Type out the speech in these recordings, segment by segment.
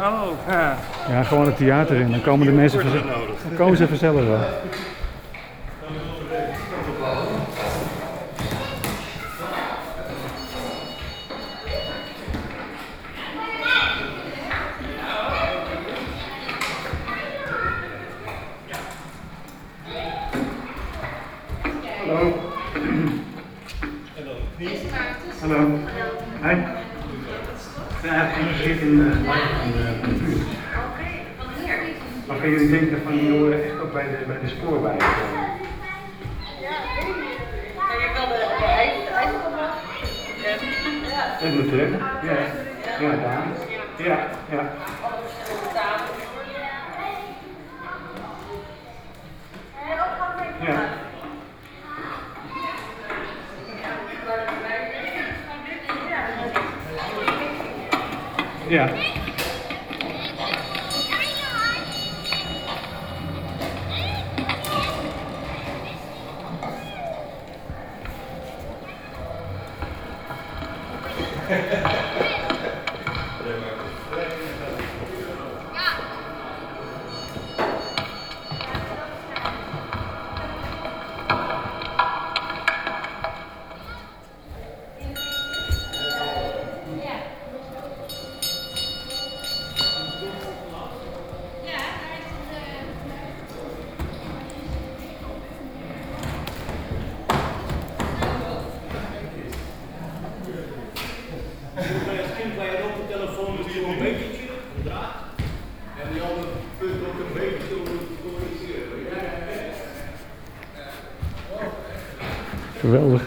Oh, ja. Ja, gewoon het theater in. Dan komen de mensen vanzelf. Dan komen ze vanzelf wel. Hallo. Hallo. Hi. Ik zit in de van de buurt. Maar gaan jullie denken van die horen echt ook bij de, bij de spoorwegen? En de tram? Ja. Ja, daar. Ja, ja. Ja. Ja. Als Geweldig.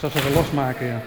Zal ze losmaken, ja.